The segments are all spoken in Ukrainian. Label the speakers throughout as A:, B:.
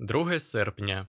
A: 2 серпня.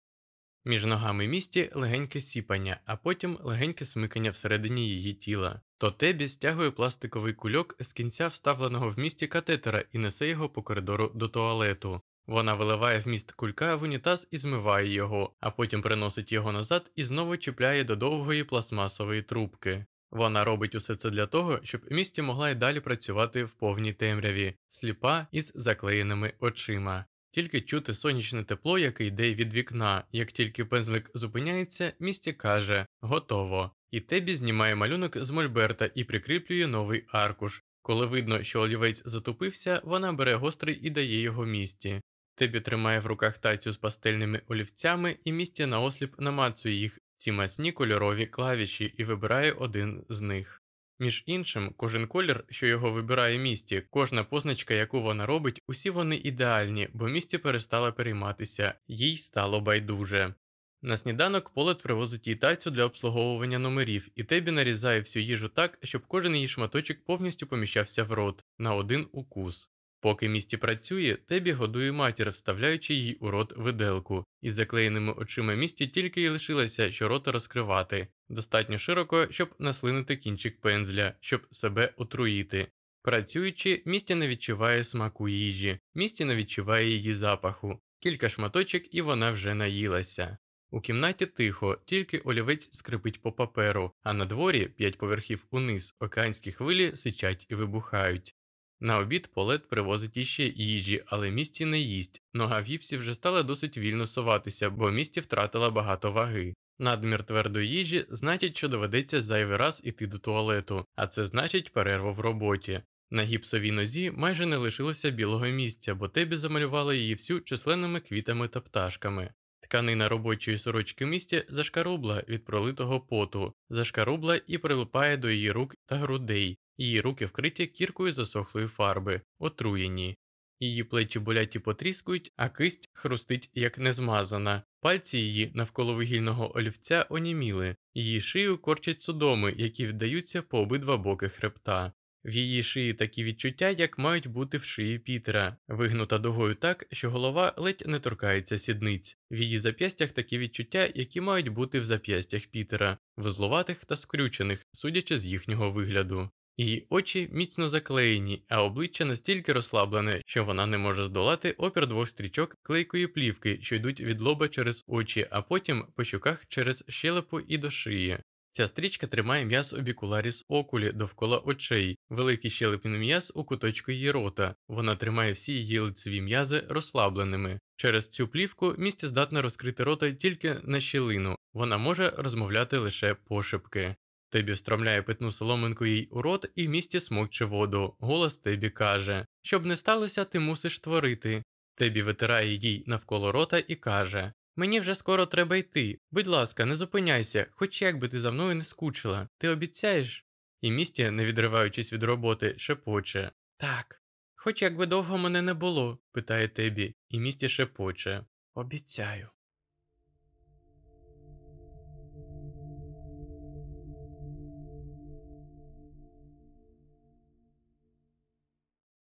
A: Між ногами місті легеньке сіпання, а потім легеньке смикання всередині її тіла. То Тебі стягує пластиковий кульок з кінця вставленого в місті катетера і несе його по коридору до туалету. Вона виливає вміст кулька в унітаз і змиває його, а потім приносить його назад і знову чіпляє до довгої пластмасової трубки. Вона робить усе це для того, щоб місті могла й далі працювати в повній темряві, сліпа із заклеєними очима. Тільки чути сонячне тепло, яке йде від вікна. Як тільки пензлик зупиняється, місті каже Готово. І Тебі знімає малюнок з мольберта і прикріплює новий аркуш. Коли видно, що олівець затупився, вона бере гострий і дає його місті. Тебі тримає в руках тацю з пастельними олівцями, і місті наосліп намацує їх ці масні кольорові клавіші і вибирає один з них. Між іншим, кожен колір, що його вибирає місті, кожна позначка, яку вона робить, усі вони ідеальні, бо місті перестала перейматися, їй стало байдуже. На сніданок Полет привозить їй тайцю для обслуговування номерів, і Тебі нарізає всю їжу так, щоб кожен її шматочок повністю поміщався в рот на один укус. Поки місті працює, Тебі годує матір, вставляючи їй у рот виделку, із заклеєними очима місті тільки й лишилося, що рота розкривати, достатньо широко, щоб наслинити кінчик пензля, щоб себе отруїти. Працюючи, місті не відчуває смаку їжі, місті не відчуває її запаху, кілька шматочок, і вона вже наїлася. У кімнаті тихо, тільки олівець скрипить по паперу, а на дворі, п'ять поверхів униз, океанські хвилі сичать і вибухають. На обід Полет привозить іще їжі, але місті не їсть. Нога віпсі вже стала досить вільно соватися, бо місті втратила багато ваги. Надмір твердої їжі значить, що доведеться зайвий раз іти до туалету, а це значить перерву в роботі. На гіпсовій нозі майже не лишилося білого місця, бо Тебі замалювала її всю численними квітами та пташками. Тканина робочої сорочки місті зашкарубла від пролитого поту, зашкарубла і прилипає до її рук та грудей, її руки вкриті кіркою засохлої фарби, отруєні. Її плечі болять і потріскують, а кисть хрустить як незмазана. Пальці її навколо вугільного олівця оніміли, її шию корчать судоми, які віддаються по обидва боки хребта. В її шиї такі відчуття, як мають бути в шиї Пітера, вигнута дугою так, що голова ледь не торкається сідниць. В її зап'ястях такі відчуття, які мають бути в зап'ястях Пітера, вузловатих та скрючених, судячи з їхнього вигляду. Її очі міцно заклеєні, а обличчя настільки розслаблене, що вона не може здолати опір двох стрічок клейкої плівки, що йдуть від лоба через очі, а потім по щоках через щелепу і до шиї. Ця стрічка тримає м'яз обікуларіс окулі довкола очей, великий щелепний м'яз у куточку її рота. Вона тримає всі її лицеві м'язи розслабленими. Через цю плівку місті здатна розкрити рота тільки на щілину, вона може розмовляти лише пошепки. Тебі встромляє питну соломинку їй у рот і в місті смокче воду. Голос Тебі каже Щоб не сталося, ти мусиш творити. Тебі витирає їй навколо рота і каже Мені вже скоро треба йти. Будь ласка, не зупиняйся, хоч як би ти за мною не скучила. Ти обіцяєш? І місті, не відриваючись від роботи, шепоче Так. Хоч як би довго мене не було, питає Тебі, і місті шепоче Обіцяю.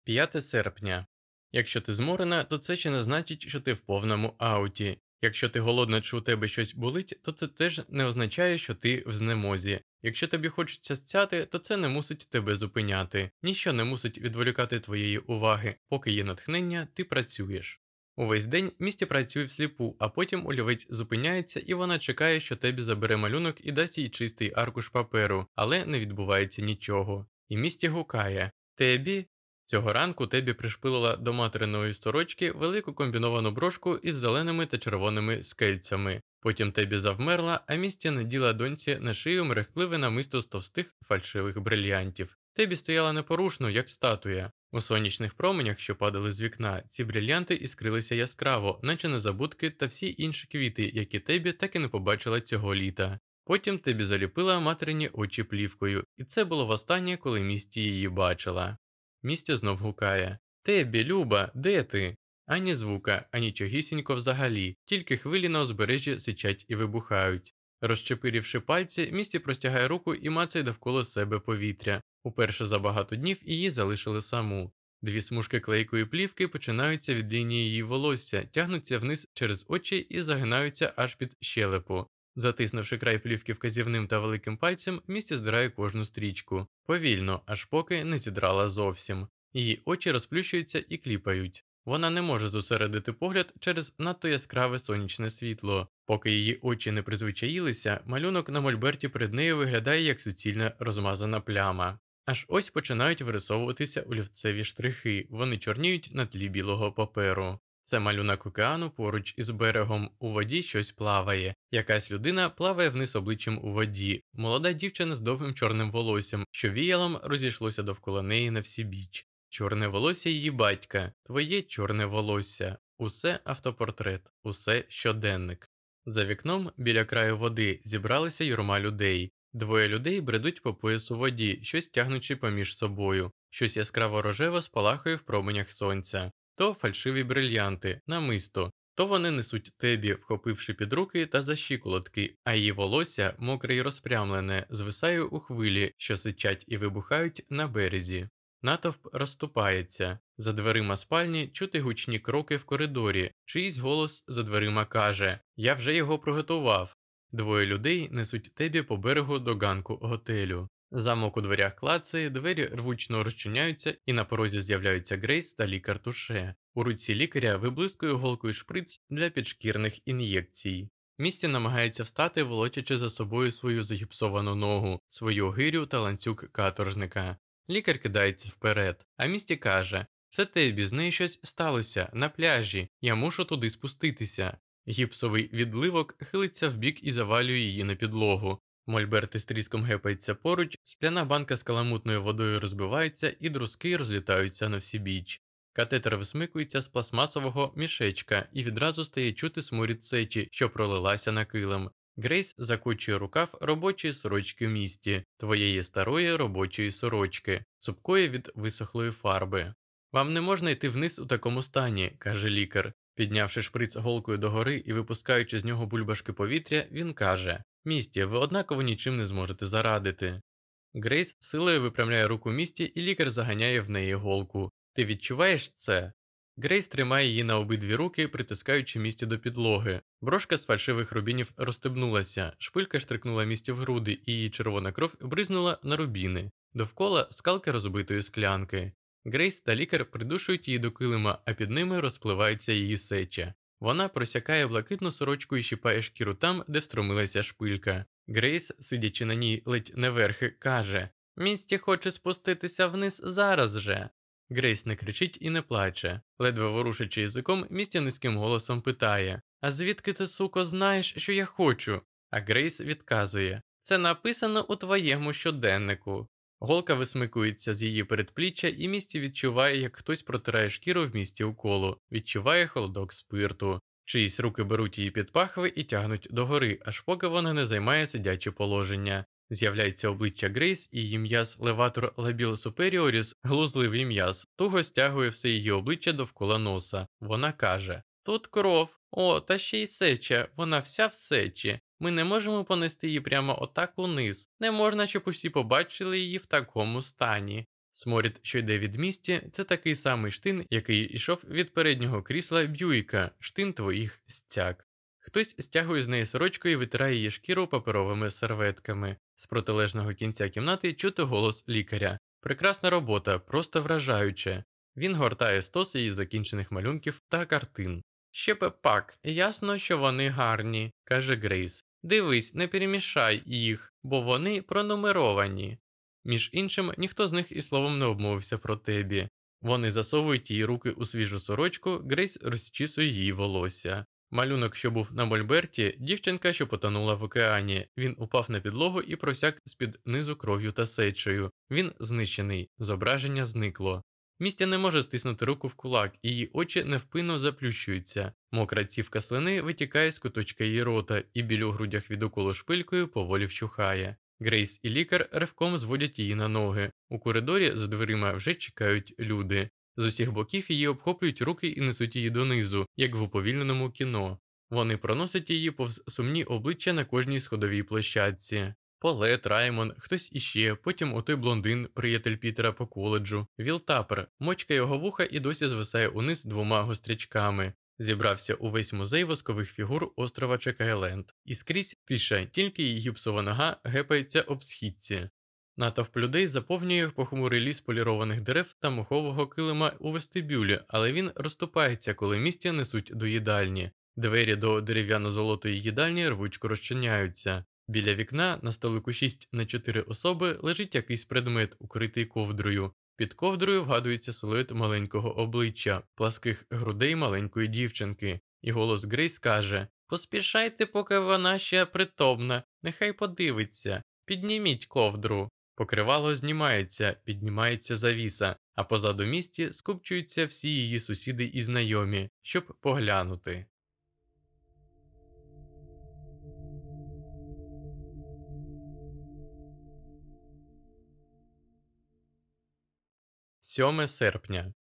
A: П'яте серпня. Якщо ти зморена, то це ще не значить, що ти в повному ауті. Якщо ти голодна чи у тебе щось болить, то це теж не означає, що ти в знемозі. Якщо тобі хочеться сцяти, то це не мусить тебе зупиняти, ніщо не мусить відволікати твоєї уваги, поки є натхнення, ти працюєш. Увесь день місті працює всліпу, а потім олівець зупиняється і вона чекає, що тебе забере малюнок і дасть їй чистий аркуш паперу, але не відбувається нічого. І місті гукає Тебі, Цього ранку Тебі пришпилила до материної сорочки велику комбіновану брошку із зеленими та червоними скельцями. Потім Тебі завмерла, а місті наділа доньці на шию мерехтливе намисто з товстих фальшивих брильянтів. Тебі стояла непорушно, як статуя. У сонячних променях, що падали з вікна, ці брильянти іскрилися яскраво, наче незабудки та всі інші квіти, які Тебі так і не побачила цього літа. Потім Тебі заліпила материні очі плівкою, і це було востаннє, коли місті її бачила. Місті знов гукає Тебі, Люба, де ти? Ані звука, ані чогісінько взагалі, тільки хвилі на узбережжі сичать і вибухають. Розчепирівши пальці, місті простягає руку і мацає довкола себе повітря. Уперше за багато днів її залишили саму. Дві смужки клейкої плівки починаються від лінії її волосся, тягнуться вниз через очі і загинаються аж під щелепу. Затиснувши край плівки вказівним та великим пальцем, місті здирає кожну стрічку. Повільно, аж поки не зідрала зовсім. Її очі розплющуються і кліпають. Вона не може зосередити погляд через надто яскраве сонячне світло. Поки її очі не призвичаїлися, малюнок на мольберті перед нею виглядає як суцільна розмазана пляма. Аж ось починають вирисовуватися олівцеві штрихи, вони чорніють на тлі білого паперу. Це малюнок океану поруч із берегом, у воді щось плаває. Якась людина плаває вниз обличчям у воді, молода дівчина з довгим чорним волоссям, що віялом розійшлося довкола неї на всі біч. Чорне волосся її батька, твоє чорне волосся, усе автопортрет, усе щоденник. За вікном біля краю води зібралися юрма людей. Двоє людей бредуть по поясу воді, щось тягнучи поміж собою, щось яскраво рожево спалахує в променях сонця, то фальшиві брильянти, намисто, то вони несуть тебі, вхопивши під руки та за щиколотки, а її волосся, мокре й розпрямлене, звисає у хвилі, що сичать і вибухають на березі. Натовп розступається. За дверима спальні чути гучні кроки в коридорі, чийсь голос за дверима каже Я вже його приготував. Двоє людей несуть тебі по берегу до ганку готелю. Замок у дверях клацає, двері рвучно розчиняються, і на порозі з'являються Грейс та лікар туше. У руці лікаря виблискує голкою шприц для підшкірних ін'єкцій. Місті намагається встати, волочачи за собою свою загіпсовану ногу, свою гирю та ланцюг каторжника. Лікар кидається вперед, а місті каже: Це тебі, з нею щось сталося на пляжі, я мушу туди спуститися. Гіпсовий відливок хилиться вбік і завалює її на підлогу. Мольберт із тріском гепається поруч, скляна банка з каламутною водою розбивається і друзки розлітаються на всі біч. Катетер висмикується з пластмасового мішечка і відразу стає чути сморід сечі, що пролилася на килим. Грейс закочує рукав робочої сорочки в місті, твоєї старої робочої сорочки, цупкої від висохлої фарби. Вам не можна йти вниз у такому стані, каже лікар. Піднявши шприц голкою догори і випускаючи з нього бульбашки повітря, він каже Місті, ви однаково нічим не зможете зарадити. Грейс силою випрямляє руку місті, і лікар заганяє в неї голку. Ти відчуваєш це? Грейс тримає її на обидві руки, притискаючи місті до підлоги. Брошка з фальшивих рубінів розстебнулася, шпилька штрикнула місті в груди, і її червона кров бризнула на рубіни. Довкола скалки розбитої склянки. Грейс та лікар придушують її до килима, а під ними розпливається її сеча. Вона просякає блакитну сорочку і щипає шкіру там, де встромилася шпилька. Грейс, сидячи на ній ледь не верхи, каже Місті: Хоче спуститися вниз зараз же. Грейс не кричить і не плаче. Ледве ворушачи язиком, Місті низьким голосом питає А звідки ти, суко, знаєш, що я хочу? А Грейс відказує Це написано у твоєму щоденнику. Голка висмикується з її передпліччя, і місті відчуває, як хтось протирає шкіру в місті уколу, відчуває холодок спирту. Чиїсь руки беруть її під пахви і тягнуть догори, аж поки вона не займає сидяче положення. З'являється обличчя Грейс, і її м'яз леватор лабіл суперіоріс, глузливий м'яз, туго стягує все її обличчя довкола носа. Вона каже: Тут кров, о, та ще й сеча, вона вся в сечі. Ми не можемо понести її прямо отак униз. Не можна, щоб усі побачили її в такому стані. Сморід, що йде від місті, це такий самий штин, який йшов від переднього крісла Б'юйка, штин твоїх стяг. Хтось стягує з неї сорочку і витирає її шкіру паперовими серветками. З протилежного кінця кімнати чути голос лікаря. Прекрасна робота, просто вражаюче. Він гортає стос її закінчених малюнків та картин. Ще б пак, ясно, що вони гарні, каже Грейс. Дивись, не перемішай їх, бо вони пронумеровані. Між іншим, ніхто з них і словом не обмовився про тебі. Вони засовують її руки у свіжу сорочку, Грейс розчісує її волосся. Малюнок, що був на Мольберті, дівчинка, що потонула в океані. Він упав на підлогу і просяк з-під низу кров'ю та сечею. Він знищений, зображення зникло. Містя не може стиснути руку в кулак, її очі невпинно заплющуються. Мокра цівка слини витікає з куточка її рота, і біль у грудях від уколу шпилькою поволі вщухає. Грейс і лікар ривком зводять її на ноги. У коридорі за дверима вже чекають люди. З усіх боків її обхоплюють руки і несуть її донизу, як в уповільненому кіно. Вони проносять її повз сумні обличчя на кожній сходовій площадці. Полет, Раймон, хтось іще, потім отой блондин, приятель Пітера по коледжу, Віл Тапер, мочка його вуха і досі звисає униз двома гострячками. Зібрався увесь музей воскових фігур острова Чекайленд, і скрізь тиша, тільки її гіпсова нога гепається об східці. Натовп людей заповнює похмурий ліс полірованих дерев та мухового килима у вестибюлі, але він розступається, коли місті несуть до їдальні. Двері до дерев'яно-золотої їдальні рвучко розчиняються. Біля вікна на столику 6 на 4 особи лежить якийсь предмет, укритий ковдрою. Під ковдрою вгадується силует маленького обличчя, пласких грудей маленької дівчинки, і голос Грейс каже Поспішайте, поки вона ще притомна, нехай подивиться, підніміть ковдру. Покривало знімається, піднімається завіса, а позаду місті скупчуються всі її сусіди і знайомі, щоб поглянути. Сьоме серпня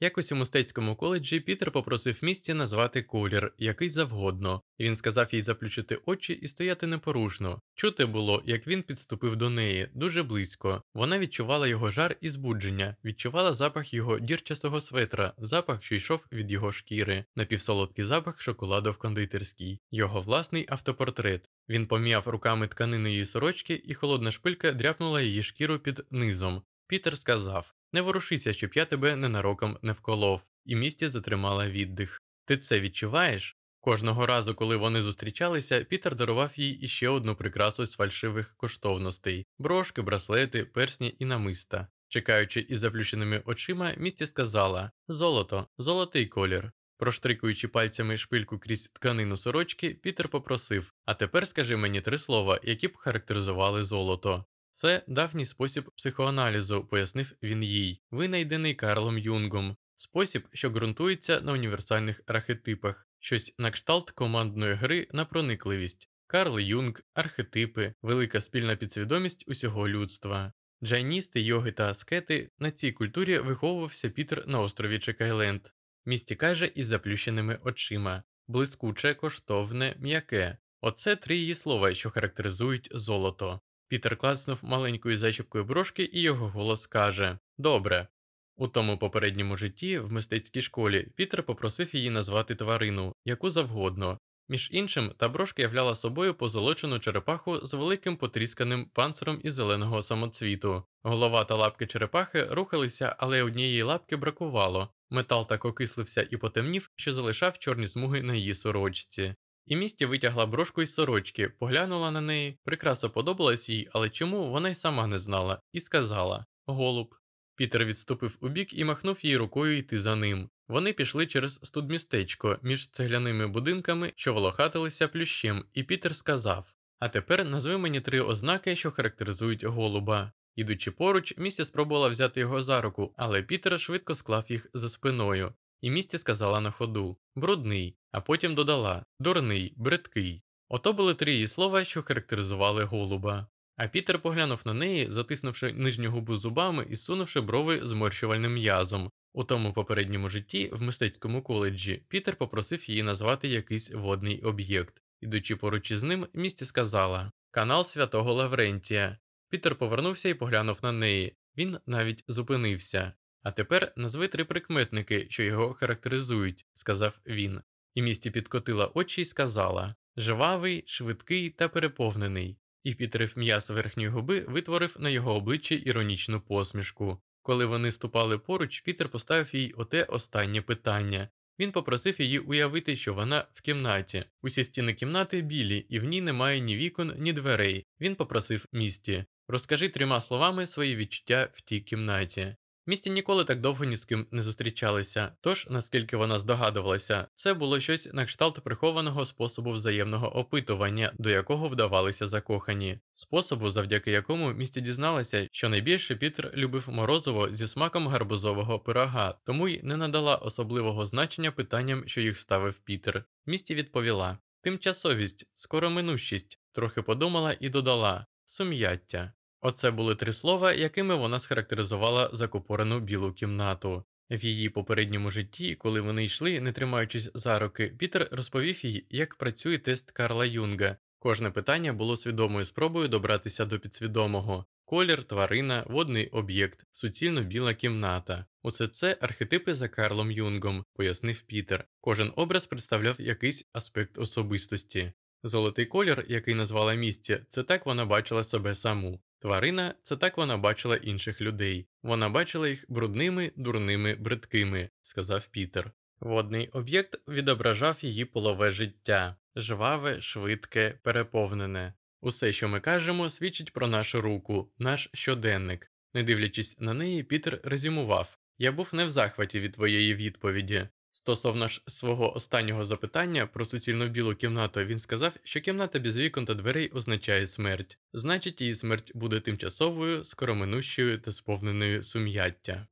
A: Якось у мистецькому коледжі Пітер попросив місті назвати колір, який завгодно, він сказав їй заплющити очі і стояти непорушно. Чути було, як він підступив до неї дуже близько. Вона відчувала його жар і збудження, відчувала запах його дірчастого светра, запах, що йшов від його шкіри, напівсолодкий запах шоколаду в кондитерській, його власний автопортрет. Він пом'яв руками тканину її сорочки, і холодна шпилька дряпнула її шкіру під низом. Пітер сказав не ворушися, щоб я тебе ненароком не вколов, і місті затримала віддих. Ти це відчуваєш? Кожного разу, коли вони зустрічалися, Пітер дарував їй іще одну прикрасу з фальшивих коштовностей брошки, браслети, персні і намиста. Чекаючи із заплющеними очима, місті сказала Золото, золотий колір. Проштрикуючи пальцями шпильку крізь тканину сорочки, Пітер попросив А тепер скажи мені три слова, які б характеризували золото. Це давній спосіб психоаналізу, пояснив він їй, винайдений Карлом Юнгом, спосіб, що ґрунтується на універсальних архетипах, щось на кшталт командної гри на проникливість. Карл Юнг, архетипи, велика спільна підсвідомість усього людства. Джайністи, йоги та аскети на цій культурі виховувався Пітер на острові Чекайленд, місті каже із заплющеними очима, блискуче, коштовне, м'яке. Оце три її слова, що характеризують золото. Пітер клацнув маленькою зачіпкою брошки, і його голос каже Добре. У тому попередньому житті, в мистецькій школі, Пітер попросив її назвати тварину, яку завгодно. Між іншим, та брошка являла собою позолочену черепаху з великим потрісканим панциром із зеленого самоцвіту. Голова та лапки черепахи рухалися, але однієї лапки бракувало. Метал так окислився і потемнів, що залишав чорні смуги на її сорочці. І місті витягла брошку із сорочки, поглянула на неї, прикраса подобалась їй, але чому вона й сама не знала, і сказала Голуб. Пітер відступив убік і махнув їй рукою йти за ним. Вони пішли через студмістечко між цегляними будинками, що волохатилися плющем, і Пітер сказав А тепер назви мені три ознаки, що характеризують голуба. Ідучи поруч, місті спробувала взяти його за руку, але Пітер швидко склав їх за спиною і місті сказала на ходу брудний, а потім додала дурний, бридкий. Ото були три її слова, що характеризували голуба. А Пітер поглянув на неї, затиснувши нижню губу зубами і сунувши брови зморщувальним м'язом. У тому попередньому житті, в мистецькому коледжі, Пітер попросив її назвати якийсь водний об'єкт. Ідучи поруч із ним, місті сказала Канал святого Лаврентія. Пітер повернувся і поглянув на неї. Він навіть зупинився. А тепер назви три прикметники, що його характеризують, сказав він, і місті підкотила очі й сказала жвавий, швидкий та переповнений, і підрив м'яс верхньої губи витворив на його обличчі іронічну посмішку. Коли вони ступали поруч, Пітер поставив їй оте останнє питання. Він попросив її уявити, що вона в кімнаті. Усі стіни кімнати білі, і в ній немає ні вікон, ні дверей. Він попросив місті розкажи трьома словами свої відчуття в тій кімнаті. Місті ніколи так довго ні з ким не зустрічалися, тож, наскільки вона здогадувалася, це було щось на кшталт прихованого способу взаємного опитування, до якого вдавалися закохані, способу, завдяки якому місті дізналася, що найбільше Пітер любив морозиво зі смаком гарбузового пирога, тому й не надала особливого значення питанням, що їх ставив Пітер. Місті відповіла тимчасовість, скороминущість, трохи подумала і додала сум'яття. Оце були три слова, якими вона схарактеризувала закупорену білу кімнату. В її попередньому житті, коли вони йшли, не тримаючись за руки, Пітер розповів їй, як працює тест Карла Юнга. Кожне питання було свідомою спробою добратися до підсвідомого. Колір, тварина, водний об'єкт, суцільно біла кімната. Усе це архетипи за Карлом Юнгом, пояснив Пітер. Кожен образ представляв якийсь аспект особистості. Золотий колір, який назвала місті, це так вона бачила себе саму. Тварина це так вона бачила інших людей. Вона бачила їх брудними, дурними, бридкими, сказав Пітер. Водний об'єкт відображав її полове життя жваве, швидке, переповнене. Усе, що ми кажемо, свідчить про нашу руку, наш щоденник. Не дивлячись на неї, Пітер резюмував Я був не в захваті від твоєї відповіді. Стосовно ж свого останнього запитання про суцільну білу кімнату, він сказав, що кімната без вікон та дверей означає смерть, значить, її смерть буде тимчасовою, скороминущою та сповненою сум'яття.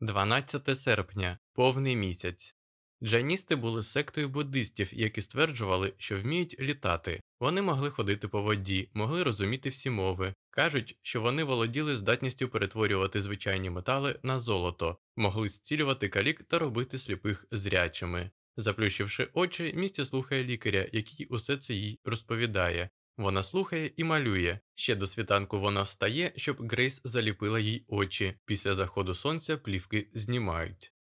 A: 12 серпня, повний місяць. Джайністи були сектою буддистів, які стверджували, що вміють літати. Вони могли ходити по воді, могли розуміти всі мови. Кажуть, що вони володіли здатністю перетворювати звичайні метали на золото, могли зцілювати калік та робити сліпих зрячими. Заплющивши очі, місті слухає лікаря, який усе це їй розповідає. Вона слухає і малює. Ще до світанку вона встає, щоб Грейс заліпила їй очі. Після заходу сонця плівки знімають.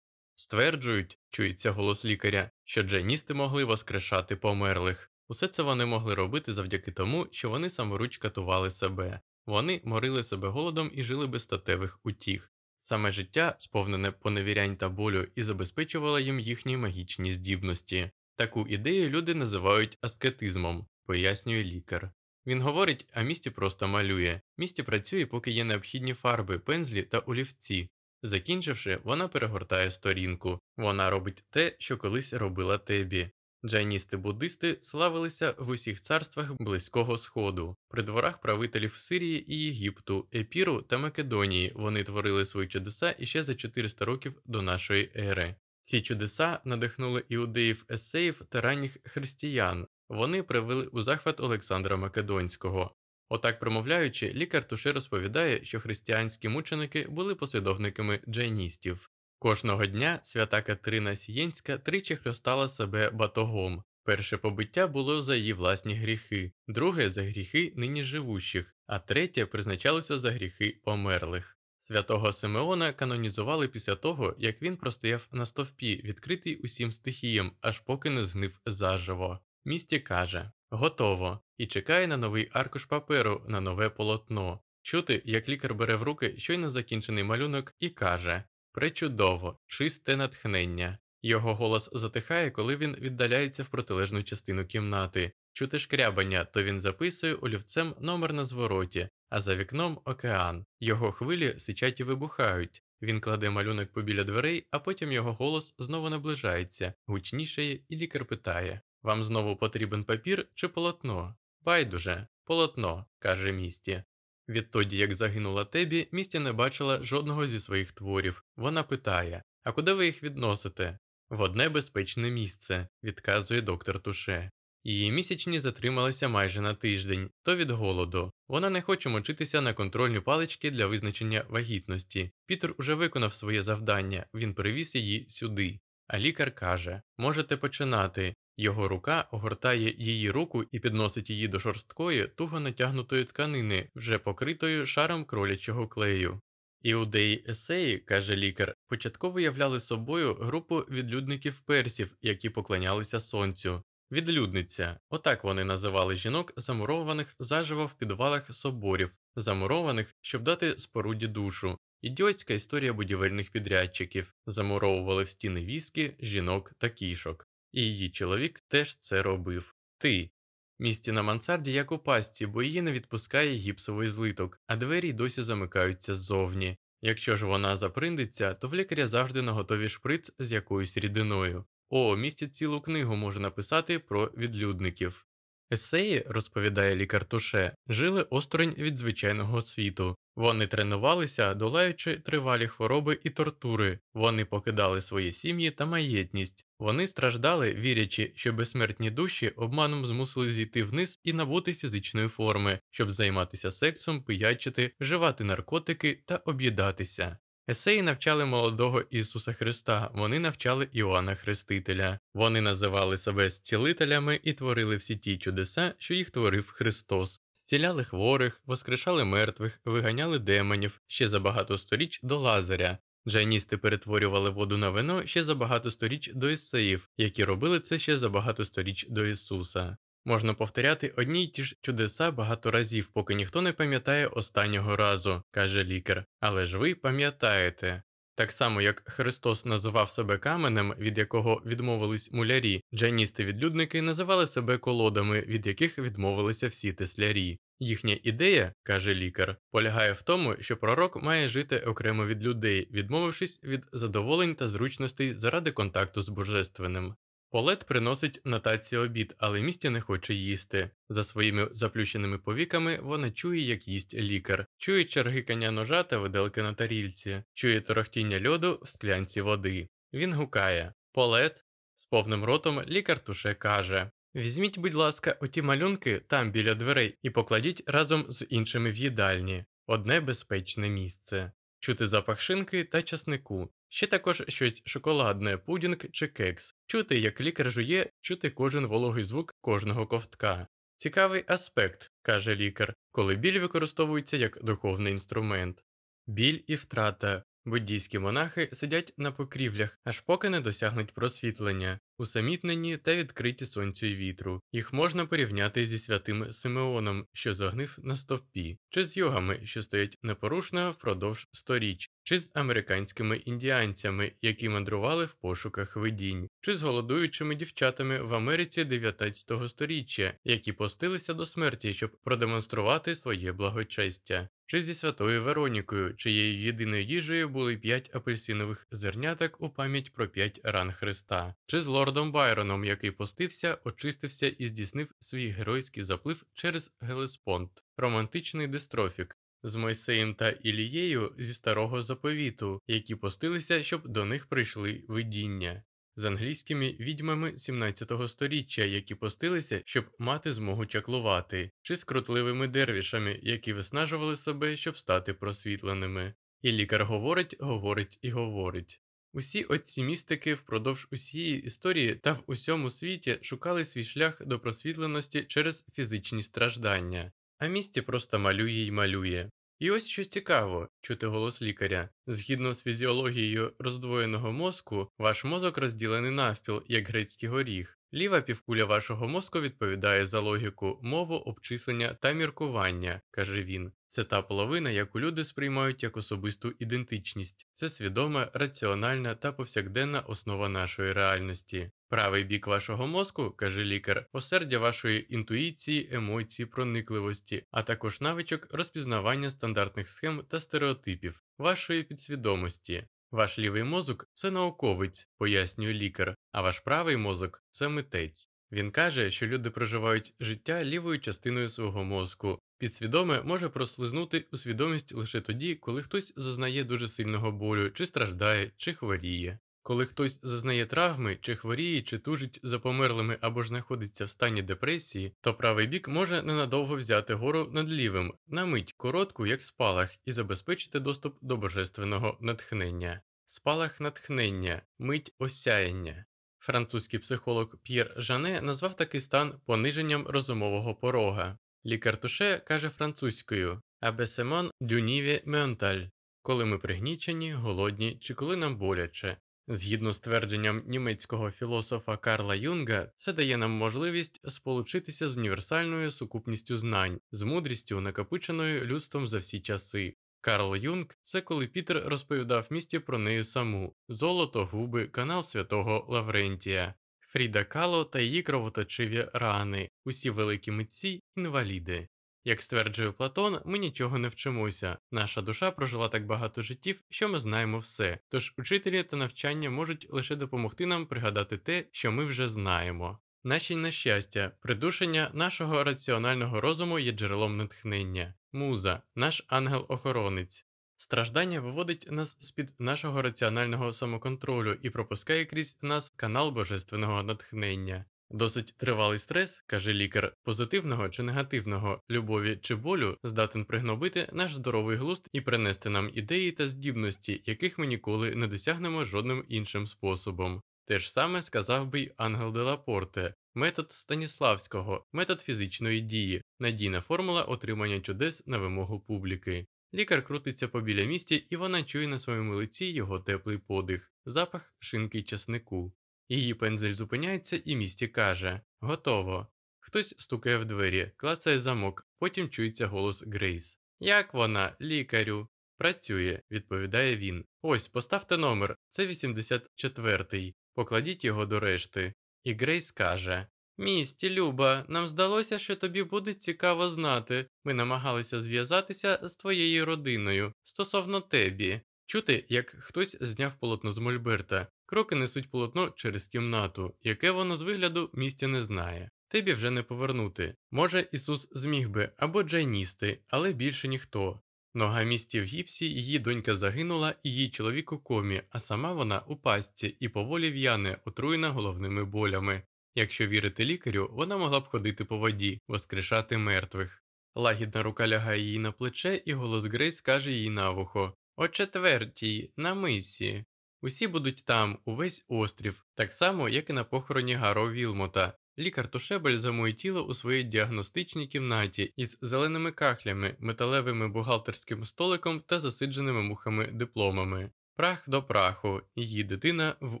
A: Стверджують, чується голос лікаря, що джайністи могли воскрешати померлих. Усе це вони могли робити завдяки тому, що вони саморуч катували себе. Вони морили себе голодом і жили без статевих утіх. Саме життя, сповнене поневірянь та болю, і забезпечувало їм їхні магічні здібності. Таку ідею люди називають аскетизмом пояснює лікар. Він говорить, а місті просто малює. Місті працює, поки є необхідні фарби, пензлі та олівці. Закінчивши, вона перегортає сторінку. Вона робить те, що колись робила Тебі. Джайністи-буддисти славилися в усіх царствах Близького Сходу, при дворах правителів Сирії і Єгипту, Епіру та Македонії вони творили свої чудеса іще за 400 років до нашої ери. Ці чудеса надихнули іудеїв есеїв та ранніх християн, вони привели у захват Олександра Македонського. Отак промовляючи, лікар Туше розповідає, що християнські мученики були послідовниками джайністів. Кожного дня свята Катерина Сієнська тричі хрестала себе батогом. Перше побиття було за її власні гріхи, друге за гріхи нині живущих, а третє призначалося за гріхи померлих. Святого Симеона канонізували після того, як він простояв на стовпі, відкритий усім стихіям, аж поки не згнив заживо. Місті каже Готово і чекає на новий аркуш паперу на нове полотно. Чути, як лікар бере в руки щойно закінчений малюнок і каже Пречудово, чисте натхнення. Його голос затихає, коли він віддаляється в протилежну частину кімнати. Чути шкрябання, то він записує олівцем номер на звороті, а за вікном океан. Його хвилі сичать і вибухають. Він кладе малюнок побіля дверей, а потім його голос знову наближається, гучнішає, і лікар питає вам знову потрібен папір чи полотно? Байдуже, полотно, каже місті. Відтоді, як загинула Тебі, місті не бачила жодного зі своїх творів. Вона питає А куди ви їх відносите? В одне безпечне місце, відказує доктор Туше. Її місячні затрималися майже на тиждень, то від голоду. Вона не хоче мочитися на контрольні палички для визначення вагітності. Пітер уже виконав своє завдання, він привіз її сюди. А лікар каже: можете починати. Його рука огортає її руку і підносить її до шорсткої, туго натягнутої тканини, вже покритою шаром кролячого клею. Іудеї есеї, каже лікар, початково являли собою групу відлюдників персів, які поклонялися сонцю. Відлюдниця отак вони називали жінок, замурованих заживо в підвалах соборів, замурованих, щоб дати споруді душу. Ідіотська історія будівельних підрядчиків замуровували в стіни віскі, жінок та кішок. І її чоловік теж це робив. Ти. Місті на мансарді як у пастці, бо її не відпускає гіпсовий злиток, а двері досі замикаються ззовні. Якщо ж вона заприндиться, то в лікаря завжди наготові шприц з якоюсь рідиною. О, місті цілу книгу може написати про відлюдників. Есеї, розповідає лікар Туше, жили осторонь від звичайного світу. Вони тренувалися, долаючи тривалі хвороби і тортури, вони покидали свої сім'ї та маєтність, вони страждали, вірячи, що безсмертні душі обманом змусили зійти вниз і набути фізичної форми, щоб займатися сексом, пиячити, вживати наркотики та об'їдатися. Есеї навчали молодого Ісуса Христа, вони навчали Іоанна Хрестителя, вони називали себе зцілителями і творили всі ті чудеса, що їх творив Христос, зціляли хворих, воскрешали мертвих, виганяли демонів ще за багато сторіч до Лазаря. Джайністи перетворювали воду на вино ще за багато сторіч до Есеїв, які робили це ще за багато сторіч до Ісуса. Можна повторяти одні й ті ж чудеса багато разів, поки ніхто не пам'ятає останнього разу, каже лікар. Але ж ви пам'ятаєте. Так само, як Христос називав себе каменем, від якого відмовились мулярі, джайністи-відлюдники називали себе колодами, від яких відмовилися всі теслярі. Їхня ідея, каже лікар, полягає в тому, що пророк має жити окремо від людей, відмовившись від задоволень та зручностей заради контакту з божественним. Полет приносить натаці обід, але місті не хоче їсти. За своїми заплющеними повіками вона чує, як їсть лікар, чує чергикання ножа та виделки на тарільці, чує торохтіння льоду в склянці води. Він гукає Полет. З повним ротом лікар Туше каже Візьміть, будь ласка, оті малюнки там біля дверей і покладіть разом з іншими в їдальні одне безпечне місце. Чути запах шинки та часнику, ще також щось шоколадне, пудінг чи кекс, чути, як лікар жує, чути кожен вологий звук кожного ковтка. Цікавий аспект, каже лікар, коли біль використовується як духовний інструмент. Біль і втрата. Буддійські монахи сидять на покрівлях, аж поки не досягнуть просвітлення, усамітнені та відкриті сонцю й вітру. Їх можна порівняти зі святим Симеоном, що загнив на стовпі, чи з йогами, що стоять непорушно впродовж сторіч, чи з американськими індіанцями, які мандрували в пошуках видінь, чи з голодуючими дівчатами в Америці 19 століття, які постилися до смерті, щоб продемонструвати своє благочестя. Чи зі святою Веронікою, чиєю єдиною їжею були п'ять апельсинових зерняток у пам'ять про п'ять ран Христа, чи з лордом Байроном, який постився, очистився і здійснив свій геройський заплив через Гелеспонт, романтичний дистрофік, з Мойсеєм та Ілією зі старого заповіту, які постилися, щоб до них прийшли видіння, з англійськими відьмами 17 століття, які постилися, щоб мати змогу чаклувати, чи з крутливими дервішами, які виснажували себе, щоб стати просвітленими. І лікар говорить, говорить і говорить. Усі отці містики впродовж усієї історії та в усьому світі шукали свій шлях до просвітленості через фізичні страждання, а місті просто малює й малює. І ось що цікаво чути голос лікаря. Згідно з фізіологією роздвоєного мозку, ваш мозок розділений навпіл, як грецький горіх. Ліва півкуля вашого мозку відповідає за логіку, мову, обчислення та міркування, каже він. Це та половина, яку люди сприймають як особисту ідентичність, це свідома, раціональна та повсякденна основа нашої реальності. Правий бік вашого мозку, каже лікар, осердя вашої інтуїції, емоції, проникливості, а також навичок розпізнавання стандартних схем та стереотипів, вашої підсвідомості. Ваш лівий мозок це науковець, пояснює лікар, а ваш правий мозок це митець. Він каже, що люди проживають життя лівою частиною свого мозку. Підсвідоме може прослизнути у свідомість лише тоді, коли хтось зазнає дуже сильного болю, чи страждає, чи хворіє. Коли хтось зазнає травми, чи хворіє, чи тужить за померлими або ж знаходиться в стані депресії, то правий бік може ненадовго взяти гору над лівим, на мить коротку, як спалах, і забезпечити доступ до божественного натхнення. Спалах натхнення, мить осяяння. Французький психолог П'єр Жане назвав такий стан пониженням розумового порога. Лікар Туше каже французькою abaissement du niveau mental, коли ми пригнічені, голодні чи коли нам боляче. Згідно з твердженням німецького філософа Карла Юнга, це дає нам можливість сполучитися з універсальною сукупністю знань, з мудрістю, накопиченою людством за всі часи. Карл Юнг це коли Пітер розповідав Місті про неї саму золото, губи, канал святого Лаврентія, Фріда Кало та її кровоточиві рани, усі великі митці інваліди. Як стверджує Платон, ми нічого не вчимося. Наша душа прожила так багато життів, що ми знаємо все. Тож учителі та навчання можуть лише допомогти нам пригадати те, що ми вже знаємо. Наші нещастя, придушення нашого раціонального розуму є джерелом натхнення, муза, наш ангел-охоронець. Страждання виводить нас з під нашого раціонального самоконтролю і пропускає крізь нас канал божественного натхнення. Досить тривалий стрес, каже лікар, позитивного чи негативного, любові чи болю здатен пригнобити наш здоровий глузд і принести нам ідеї та здібності, яких ми ніколи не досягнемо жодним іншим способом. Те ж саме сказав би й Ангел де Лапорте, метод Станіславського, метод фізичної дії, надійна формула отримання чудес на вимогу публіки. Лікар крутиться побіля місті, і вона чує на своєму лиці його теплий подих, запах шинки й часнику. Її пензель зупиняється, і місті каже Готово. Хтось стукає в двері, клацає замок, потім чується голос Грейс. Як вона, лікарю? Працює, відповідає він. Ось, поставте номер, це 84-й, покладіть його до решти. І Грейс каже Місті, Люба, нам здалося, що тобі буде цікаво знати. Ми намагалися зв'язатися з твоєю родиною стосовно тебі. Чути, як хтось зняв полотно з Мольберта, кроки несуть полотно через кімнату, яке воно з вигляду місті не знає. Тебі вже не повернути. Може, Ісус зміг би або джайністи, але більше ніхто. Нога місті в гіпсі, її донька загинула, і її чоловік у комі, а сама вона у пастці і поволі в'яне, отруєна головними болями. Якщо вірити лікарю, вона могла б ходити по воді, воскрешати мертвих. Лагідна рука лягає їй на плече, і голос Грейс каже їй на вухо О четвертій, на мисі. Усі будуть там, увесь острів, так само, як і на похороні Гаро Вілмота. Лікар Тошебель замує тіло у своїй діагностичній кімнаті із зеленими кахлями, металевими бухгалтерським столиком та засидженими мухами дипломами. Прах до праху, її дитина в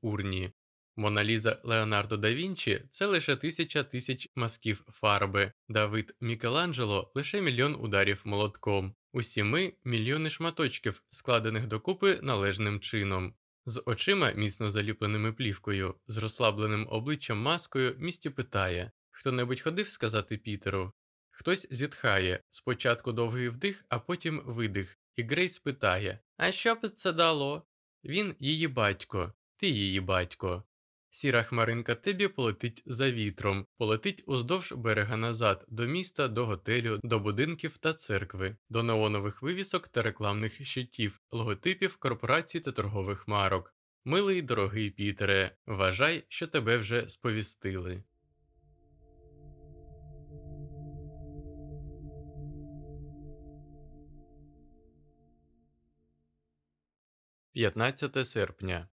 A: урні. Моналіза Леонардо да Вінчі це лише тисяча тисяч мазків фарби, Давид Мікеланджело лише мільйон ударів молотком, усі ми мільйони шматочків, складених докупи належним чином. З очима, міцно заліпленими плівкою, з розслабленим обличчям маскою, місті питає хто небудь ходив сказати Пітеру. Хтось зітхає спочатку довгий вдих, а потім видих, і Грейс питає А що б це дало? Він її батько, ти її батько. Сіра хмаринка Тебі полетить за вітром, полетить уздовж берега назад, до міста, до готелю, до будинків та церкви, до неонових вивісок та рекламних щитів, логотипів корпорацій та торгових марок. Милий дорогий Пітере, вважай, що тебе вже сповістили. П'ятнадцяте серпня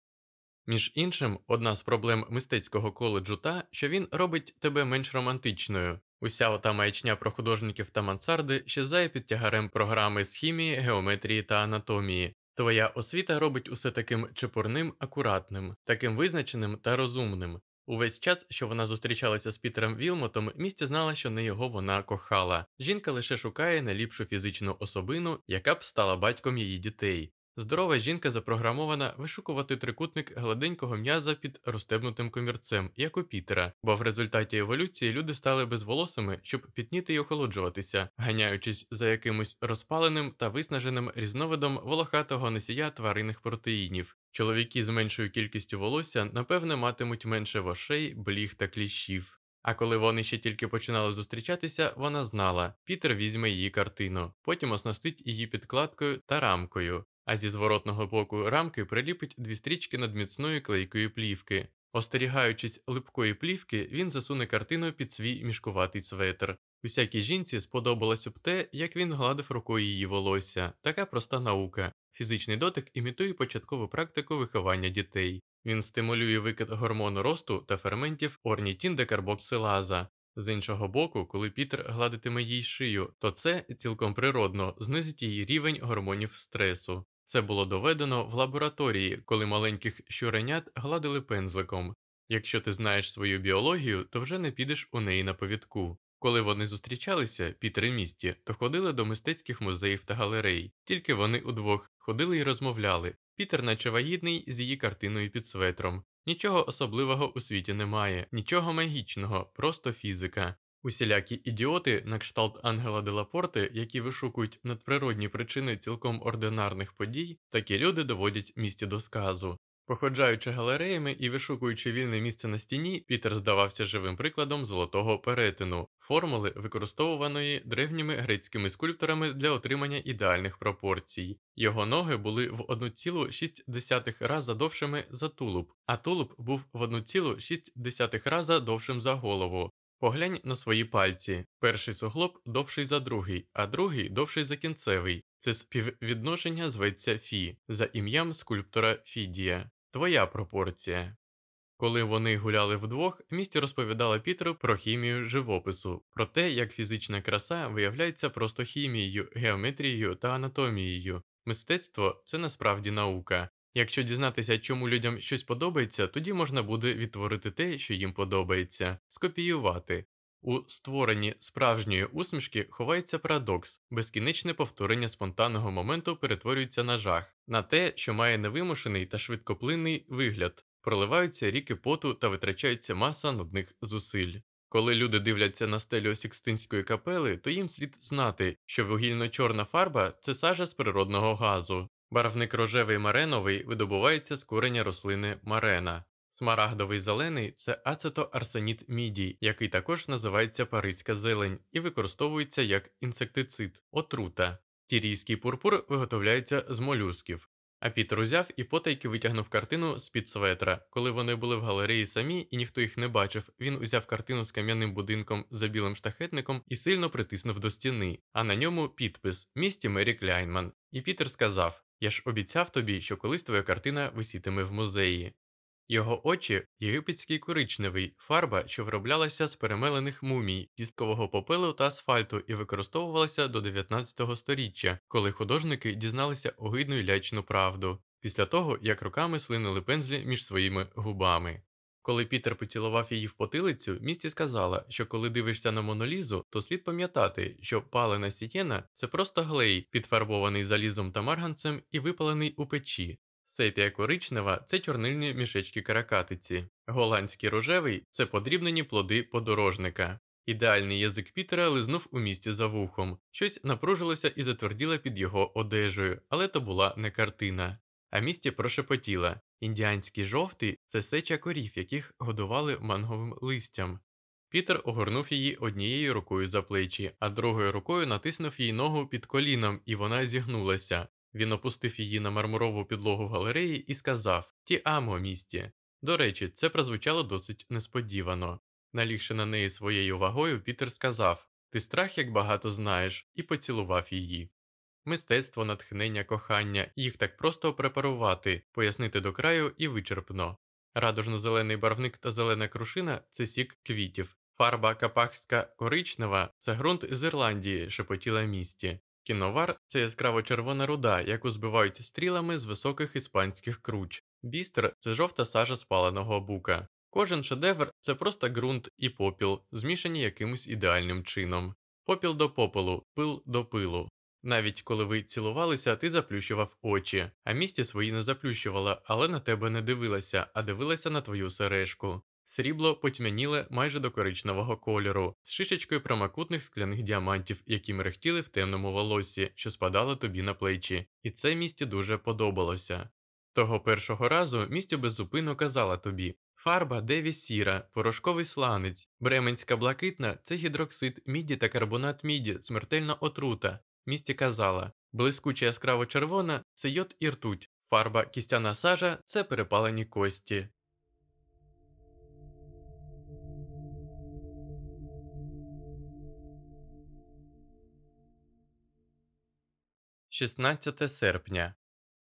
A: між іншим, одна з проблем мистецького коледжу та, що він робить тебе менш романтичною. Уся ота маячня про художників та мансарди щезає під тягарем програми з хімії, геометрії та анатомії. Твоя освіта робить усе таким чепурним, акуратним, таким визначеним та розумним. Увесь час, що вона зустрічалася з Пітером Вілмотом, місті знала, що не його вона кохала. Жінка лише шукає найліпшу фізичну особину, яка б стала батьком її дітей. Здорова жінка запрограмована вишукувати трикутник гладенького м'яза під розстебнутим комірцем, як у Пітера, бо в результаті еволюції люди стали безволосими, щоб пітніти й охолоджуватися, ганяючись за якимось розпаленим та виснаженим різновидом волохатого носія тваринних протеїнів. Чоловіки з меншою кількістю волосся, напевне, матимуть менше вошей, бліг та кліщів. А коли вони ще тільки починали зустрічатися, вона знала, Пітер візьме її картину, потім оснастить її підкладкою та рамкою, а зі зворотного боку рамки приліпить дві стрічки над міцної клейкої плівки. Остерігаючись липкої плівки, він засуне картину під свій мішкуватий светр. Усякій жінці сподобалося б те, як він гладив рукою її волосся, така проста наука. Фізичний дотик імітує початкову практику виховання дітей. Він стимулює викид гормону росту та ферментів орнітіндекарбоксилаза. З іншого боку, коли Пітер гладитиме їй шию, то це цілком природно знизить її рівень гормонів стресу. Це було доведено в лабораторії, коли маленьких щуренят гладили пензликом. Якщо ти знаєш свою біологію, то вже не підеш у неї на повідку. Коли вони зустрічалися, Пітер місті, то ходили до мистецьких музеїв та галерей, тільки вони удвох ходили і розмовляли. Пітер, наче вагітний, з її картиною під светром. Нічого особливого у світі немає, нічого магічного, просто фізика. Усілякі ідіоти, на кшталт Ангела Делапорти, які вишукують надприродні причини цілком ординарних подій, такі люди доводять місті до сказу. Походжаючи галереями і вишукуючи вільне місце на стіні, Пітер здавався живим прикладом золотого перетину, формули, використовуваної древніми грецькими скульпторами для отримання ідеальних пропорцій. Його ноги були в 1,6 раза довшими за тулуб, а тулуб був в 1,6 раза довшим за голову. Поглянь на свої пальці. Перший суглоб довший за другий, а другий довший за кінцевий. Це співвідношення зветься Фі за ім'ям скульптора Фідія. Твоя пропорція. Коли вони гуляли вдвох, місті розповідала Пітеру про хімію живопису, про те, як фізична краса виявляється просто хімією, геометрією та анатомією. Мистецтво це насправді наука. Якщо дізнатися, чому людям щось подобається, тоді можна буде відтворити те, що їм подобається, скопіювати. У створенні справжньої усмішки ховається парадокс, безкінечне повторення спонтанного моменту перетворюється на жах, на те, що має невимушений та швидкоплинний вигляд, проливаються ріки поту та витрачається маса нудних зусиль. Коли люди дивляться на стелю Сікстинської капели, то їм слід знати, що вугільно-чорна фарба це сажа з природного газу. Барвник рожевий мареновий видобувається з корення рослини марена. Смарагдовий зелений це ацетоарсеніт мідій, який також називається паризька зелень і використовується як інсектицид, отрута. Тірійський пурпур виготовляється з молюсків. А Пітер узяв і потайки витягнув картину з під светра. Коли вони були в галереї самі і ніхто їх не бачив, він узяв картину з кам'яним будинком за білим штахетником і сильно притиснув до стіни, а на ньому підпис місті Мері Кляйнман. І Пітер сказав: Я ж обіцяв тобі, що колись твоя картина висітиме в музеї. Його очі єгипетський коричневий, фарба, що вироблялася з перемелених мумій, кісткового попелу та асфальту і використовувалася до 19 століття, коли художники дізналися огидну й лячну правду, після того як руками слинили пензлі між своїми губами. Коли Пітер поцілував її в потилицю, місті сказала, що коли дивишся на монолізу, то слід пам'ятати, що палена сієна це просто глей, підфарбований залізом та марганцем і випалений у печі, Сепія коричнева це чорнильні мішечки каракатиці, голландський рожевий це подрібнені плоди подорожника. Ідеальний язик Пітера лизнув у місті за вухом, щось напружилося і затверділо під його одежею, але то була не картина. А місті прошепотіла індіанський жовтий це сеча корів, яких годували манговим листям. Пітер огорнув її однією рукою за плечі, а другою рукою натиснув їй ногу під коліном, і вона зігнулася. Він опустив її на мармурову підлогу галереї і сказав Ті амо, місті. До речі, це прозвучало досить несподівано. Налігши на неї своєю вагою, Пітер сказав Ти страх як багато знаєш, і поцілував її. Мистецтво, натхнення, кохання, їх так просто препарувати, пояснити до краю і вичерпно. Радужно-зелений барвник та зелена крушина це сік квітів, фарба капахська коричнева це ґрунт з Ірландії, шепотіла місті. Кіновар це яскраво червона руда, яку збивають стрілами з високих іспанських круч. Бістер це жовта сажа спаленого бука. Кожен шедевр це просто ґрунт і попіл, змішані якимось ідеальним чином. Попіл до попелу, пил до пилу. Навіть коли ви цілувалися, ти заплющував очі, а місті свої не заплющувала, але на тебе не дивилася, а дивилася на твою сережку. Срібло потьмяніле майже до коричневого кольору, з шишечкою прямокутних скляних діамантів, які мерехтіли в темному волосі, що спадало тобі на плечі, і це місті дуже подобалося. Того першого разу місті беззупинно казала тобі фарба деві сіра, порошковий сланець, бременська блакитна це гідроксид міді та карбонат міді, смертельна отрута. Місті казала блискуче яскраво червона це йод і ртуть, фарба кістяна сажа це перепалені кості. 16 серпня.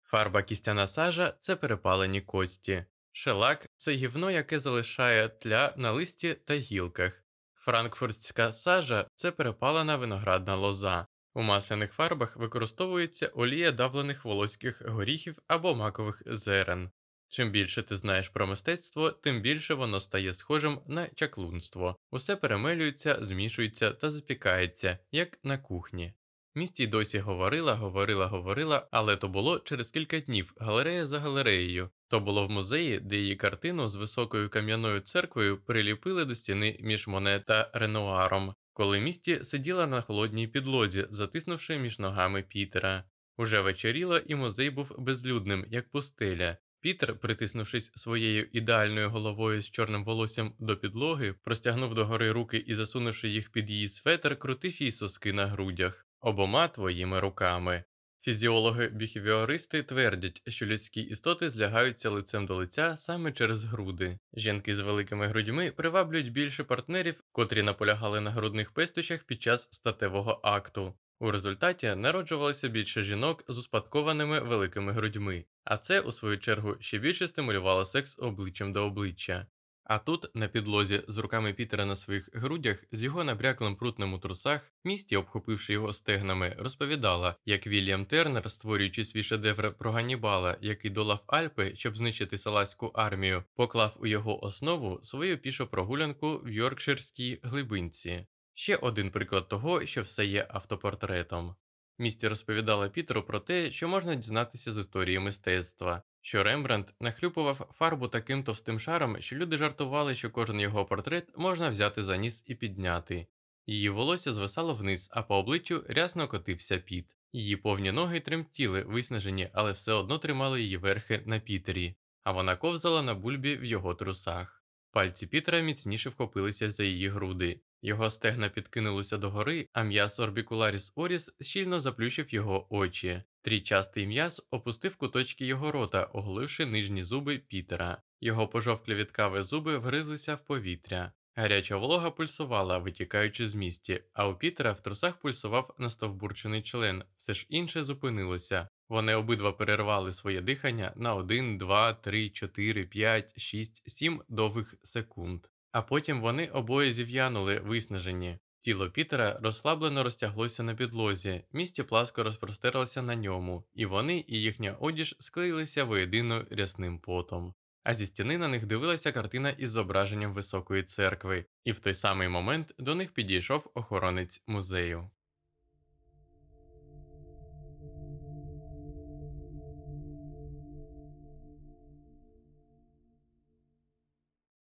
A: Фарба кістяна сажа це перепалені кості. Шелак це гівно, яке залишає тля на листі та гілках. Франкфуртська сажа це перепалена виноградна лоза. У масляних фарбах використовується олія давлених волоських горіхів або макових зерен. Чим більше ти знаєш про мистецтво, тим більше воно стає схожим на чаклунство. Усе перемелюється, змішується та запікається, як на кухні. Місті досі говорила, говорила, говорила, але то було через кілька днів, галерея за галереєю. То було в музеї, де її картину з високою кам'яною церквою приліпили до стіни між Моне та Ренуаром, коли місті сиділа на холодній підлозі, затиснувши між ногами Пітера. Уже вечеріло, і музей був безлюдним, як пустеля. Пітер, притиснувшись своєю ідеальною головою з чорним волоссям до підлоги, простягнув догори руки і, засунувши їх під її светр, крутив їй соски на грудях обома твоїми руками. Фізіологи-біхевіористи твердять, що людські істоти злягаються лицем до лиця саме через груди. Жінки з великими грудьми приваблюють більше партнерів, котрі наполягали на грудних пестощах під час статевого акту. У результаті народжувалося більше жінок з успадкованими великими грудьми, а це, у свою чергу, ще більше стимулювало секс обличчям до обличчя. А тут, на підлозі, з руками Пітера на своїх грудях, з його набряклим прутним у трусах, місті, обхопивши його стегнами, розповідала, як Вільям Тернер, створюючи свій шедевр про Ганнібала, який долав Альпи, щоб знищити салаську армію, поклав у його основу свою пішу прогулянку в Йоркширській глибинці. Ще один приклад того, що все є автопортретом. Місті розповідала Пітеру про те, що можна дізнатися з історії мистецтва, що Рембрандт нахлюпував фарбу таким товстим шаром, що люди жартували, що кожен його портрет можна взяти за ніс і підняти. Її волосся звисало вниз, а по обличчю рясно котився піт. Її повні ноги тремтіли, виснажені, але все одно тримали її верхи на Пітері, а вона ковзала на бульбі в його трусах. Пальці Пітера міцніше вхопилися за її груди. Його стегна підкинулися догори, а м'яс орбікуларіс Оріс щільно заплющив його очі. Трійчастий м'яс опустив куточки його рота, оголивши нижні зуби Пітера. Його пожовклі від кави зуби вгризлися в повітря. Гаряча волога пульсувала, витікаючи з місті, а у Пітера в трусах пульсував настовбурчений член, все ж інше зупинилося. Вони обидва перервали своє дихання на 1, 2, 3, 4, 5, 6, 7 довгих секунд. А потім вони обоє зів'янули виснажені. Тіло Пітера розслаблено розтяглося на підлозі, місті пласко розпростерлося на ньому, і вони і їхня одіж склеїлися воєдино рясним потом. А зі стіни на них дивилася картина із зображенням високої церкви, і в той самий момент до них підійшов охоронець музею.